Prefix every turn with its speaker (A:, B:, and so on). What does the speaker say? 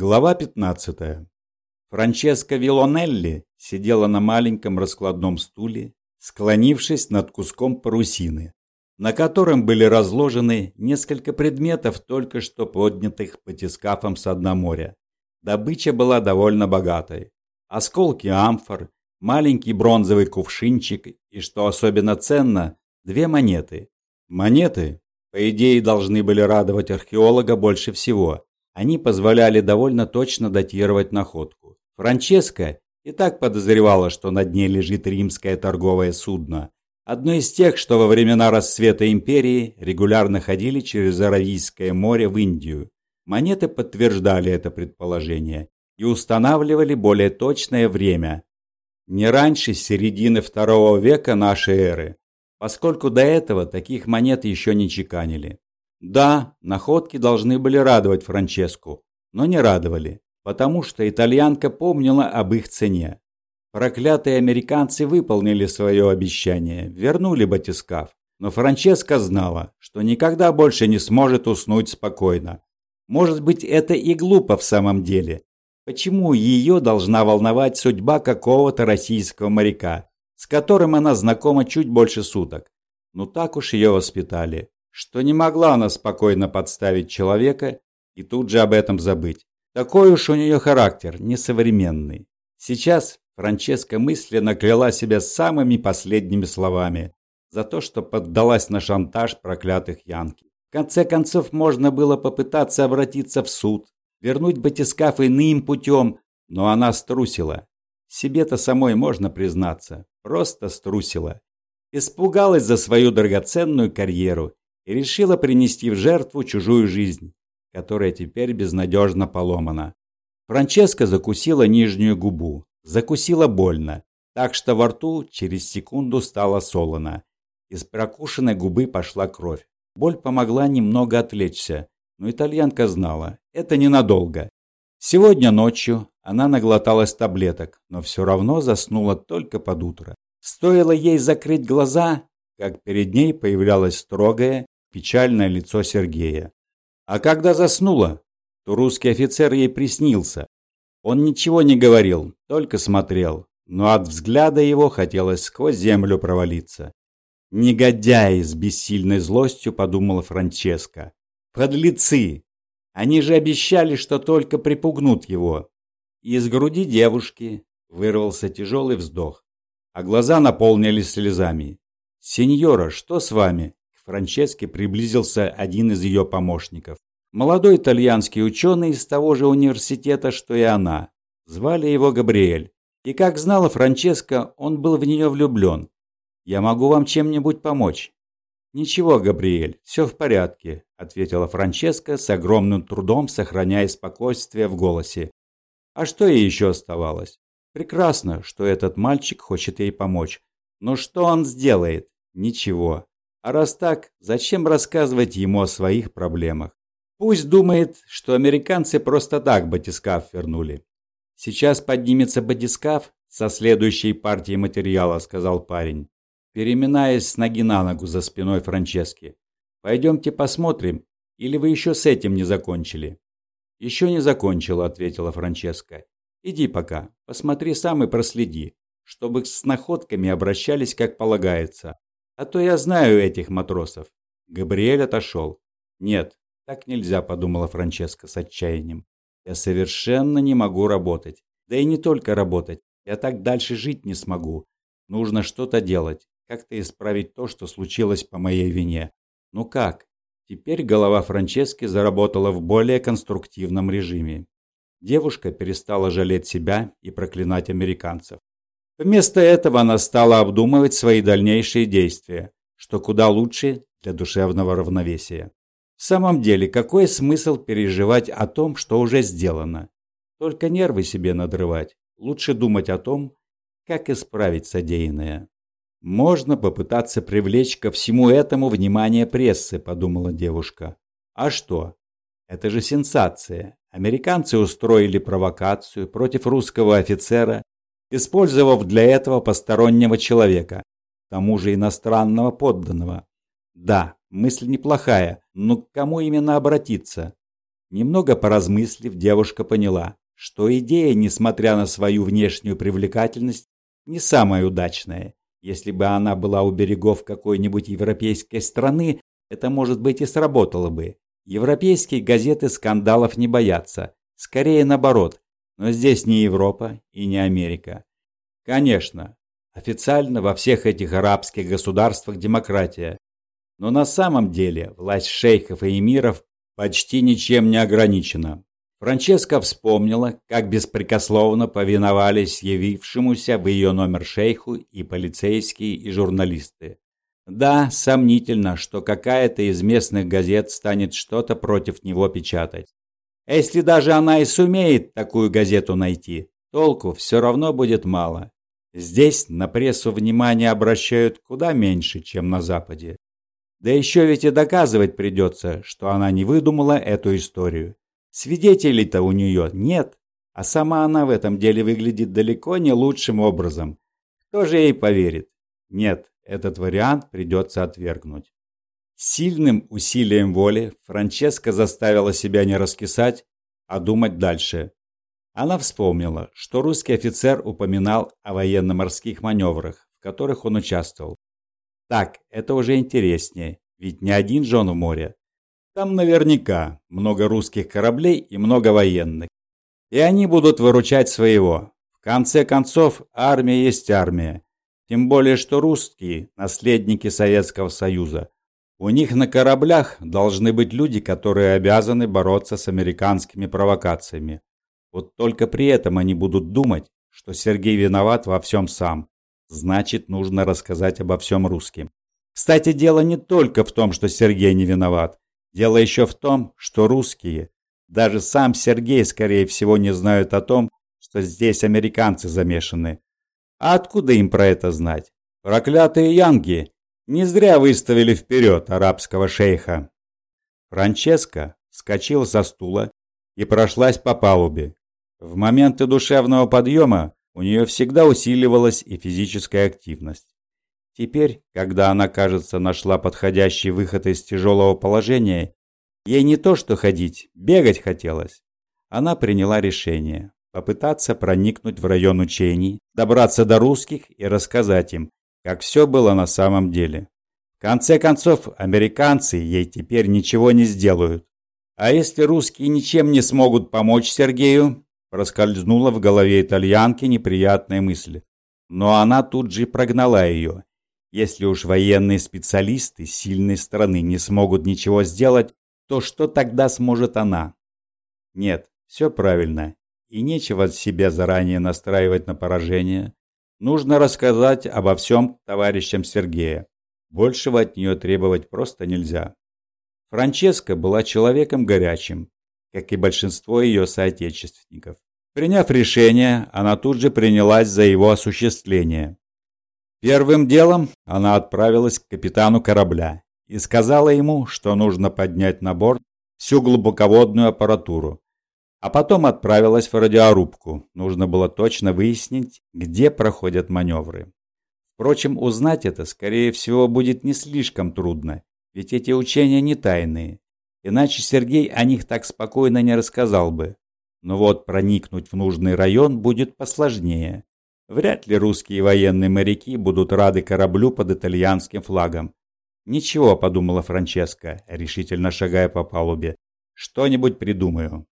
A: Глава 15. Франческа Вилонелли сидела на маленьком раскладном стуле, склонившись над куском парусины, на котором были разложены несколько предметов, только что поднятых батискафом с дна моря. Добыча была довольно богатой. Осколки амфор, маленький бронзовый кувшинчик и, что особенно ценно, две монеты. Монеты, по идее, должны были радовать археолога больше всего – они позволяли довольно точно датировать находку. Франческа и так подозревала, что на дне лежит римское торговое судно. Одно из тех, что во времена расцвета империи регулярно ходили через Аравийское море в Индию. Монеты подтверждали это предположение и устанавливали более точное время. Не раньше середины второго века нашей эры, поскольку до этого таких монет еще не чеканили. Да, находки должны были радовать Франческу, но не радовали, потому что итальянка помнила об их цене. Проклятые американцы выполнили свое обещание, вернули батискаф, но Франческа знала, что никогда больше не сможет уснуть спокойно. Может быть, это и глупо в самом деле. Почему ее должна волновать судьба какого-то российского моряка, с которым она знакома чуть больше суток? Ну так уж ее воспитали что не могла она спокойно подставить человека и тут же об этом забыть. Такой уж у нее характер, несовременный. Сейчас Франческа мысленно кляла себя самыми последними словами за то, что поддалась на шантаж проклятых Янки. В конце концов, можно было попытаться обратиться в суд, вернуть батискаф иным путем, но она струсила. Себе-то самой можно признаться, просто струсила. Испугалась за свою драгоценную карьеру и решила принести в жертву чужую жизнь, которая теперь безнадежно поломана. Франческа закусила нижнюю губу, закусила больно, так что во рту через секунду стало солоно. Из прокушенной губы пошла кровь. Боль помогла немного отвлечься, но итальянка знала, это ненадолго. Сегодня ночью она наглоталась таблеток, но все равно заснула только под утро. Стоило ей закрыть глаза, как перед ней появлялась строгая, печальное лицо Сергея. А когда заснула, то русский офицер ей приснился. Он ничего не говорил, только смотрел, но от взгляда его хотелось сквозь землю провалиться. «Негодяи!» — с бессильной злостью подумала Франческа. «Подлецы! Они же обещали, что только припугнут его!» Из груди девушки вырвался тяжелый вздох, а глаза наполнились слезами. «Сеньора, что с вами?» Франческе приблизился один из ее помощников. Молодой итальянский ученый из того же университета, что и она. Звали его Габриэль. И как знала Франческа, он был в нее влюблен. «Я могу вам чем-нибудь помочь?» «Ничего, Габриэль, все в порядке», — ответила Франческа с огромным трудом, сохраняя спокойствие в голосе. А что ей еще оставалось? Прекрасно, что этот мальчик хочет ей помочь. Но что он сделает? Ничего. А раз так, зачем рассказывать ему о своих проблемах? Пусть думает, что американцы просто так батискаф вернули. Сейчас поднимется батискаф со следующей партией материала, сказал парень, переминаясь с ноги на ногу за спиной Франчески. Пойдемте посмотрим, или вы еще с этим не закончили? Еще не закончила, ответила Франческа. Иди пока, посмотри сам и проследи, чтобы с находками обращались как полагается. А то я знаю этих матросов. Габриэль отошел. Нет, так нельзя, подумала Франческа с отчаянием. Я совершенно не могу работать. Да и не только работать. Я так дальше жить не смогу. Нужно что-то делать. Как-то исправить то, что случилось по моей вине. Ну как? Теперь голова Франчески заработала в более конструктивном режиме. Девушка перестала жалеть себя и проклинать американцев. Вместо этого она стала обдумывать свои дальнейшие действия, что куда лучше для душевного равновесия. В самом деле, какой смысл переживать о том, что уже сделано? Только нервы себе надрывать. Лучше думать о том, как исправить содеянное. Можно попытаться привлечь ко всему этому внимание прессы, подумала девушка. А что? Это же сенсация. Американцы устроили провокацию против русского офицера использовав для этого постороннего человека, к тому же иностранного подданного. Да, мысль неплохая, но к кому именно обратиться? Немного поразмыслив, девушка поняла, что идея, несмотря на свою внешнюю привлекательность, не самая удачная. Если бы она была у берегов какой-нибудь европейской страны, это, может быть, и сработало бы. Европейские газеты скандалов не боятся. Скорее наоборот. Но здесь не Европа и не Америка. Конечно, официально во всех этих арабских государствах демократия. Но на самом деле власть шейхов и эмиров почти ничем не ограничена. Франческа вспомнила, как беспрекословно повиновались явившемуся в ее номер шейху и полицейские, и журналисты. Да, сомнительно, что какая-то из местных газет станет что-то против него печатать. А если даже она и сумеет такую газету найти, толку все равно будет мало. Здесь на прессу внимание обращают куда меньше, чем на Западе. Да еще ведь и доказывать придется, что она не выдумала эту историю. Свидетелей-то у нее нет, а сама она в этом деле выглядит далеко не лучшим образом. Кто же ей поверит? Нет, этот вариант придется отвергнуть. Сильным усилием воли Франческа заставила себя не раскисать, а думать дальше. Она вспомнила, что русский офицер упоминал о военно-морских маневрах, в которых он участвовал. Так, это уже интереснее, ведь не один же он в море. Там наверняка много русских кораблей и много военных. И они будут выручать своего. В конце концов, армия есть армия. Тем более, что русские – наследники Советского Союза. У них на кораблях должны быть люди, которые обязаны бороться с американскими провокациями. Вот только при этом они будут думать, что Сергей виноват во всем сам. Значит, нужно рассказать обо всем русским. Кстати, дело не только в том, что Сергей не виноват. Дело еще в том, что русские, даже сам Сергей, скорее всего, не знают о том, что здесь американцы замешаны. А откуда им про это знать? Проклятые янги не зря выставили вперед арабского шейха. Франческа вскочила со стула и прошлась по палубе. В моменты душевного подъема у нее всегда усиливалась и физическая активность. Теперь, когда она, кажется, нашла подходящий выход из тяжелого положения, ей не то что ходить, бегать хотелось. Она приняла решение попытаться проникнуть в район учений, добраться до русских и рассказать им, как все было на самом деле. В конце концов, американцы ей теперь ничего не сделают. А если русские ничем не смогут помочь Сергею, проскользнула в голове итальянки неприятная мысль. Но она тут же прогнала ее если уж военные специалисты сильной страны не смогут ничего сделать, то что тогда сможет она? Нет, все правильно. И нечего себя заранее настраивать на поражение. Нужно рассказать обо всем товарищам Сергея. Большего от нее требовать просто нельзя. Франческа была человеком горячим, как и большинство ее соотечественников. Приняв решение, она тут же принялась за его осуществление. Первым делом она отправилась к капитану корабля и сказала ему, что нужно поднять на борт всю глубоководную аппаратуру. А потом отправилась в радиорубку. Нужно было точно выяснить, где проходят маневры. Впрочем, узнать это, скорее всего, будет не слишком трудно, ведь эти учения не тайные. Иначе Сергей о них так спокойно не рассказал бы. Но вот проникнуть в нужный район будет посложнее. Вряд ли русские военные моряки будут рады кораблю под итальянским флагом. «Ничего», — подумала Франческа, решительно шагая по палубе. «Что-нибудь придумаю».